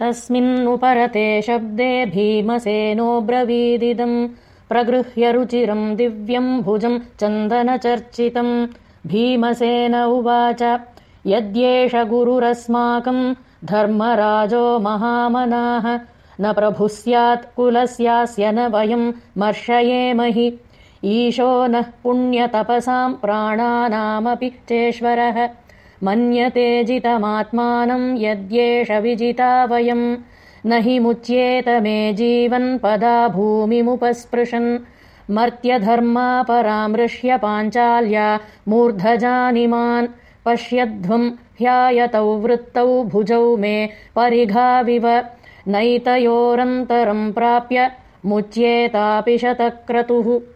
तस्मिन्नुपरते शब्दे भीमसेनोऽब्रवीदिदम् प्रगृह्य रुचिरम् दिव्यम् भुजम् चन्दनचर्चितम्। भीमसेन उवाच यद्येष गुरुरस्माकम् धर्मराजो महामनाः। न प्रभुः स्यात् कुलस्यास्य न वयम् मर्षयेमहि ईशो नः पुण्यतपसाम् प्राणानामपि चेश्वरः मन्यते जितमात्मानम् यद्येष विजिता वयम्। न हि मुच्येत मे जीवन्पदा भूमिमुपस्पृशन्। मर्त्यधर्मापरामृश्य पाञ्चाल्या मूर्धजानिमान्। पश्यध्वम् ह्यायतौ वृत्तौ भुजौ मे परिघाविव। नैतयोरन्तरम् प्राप्य मुच्येतापि शतक्रतुः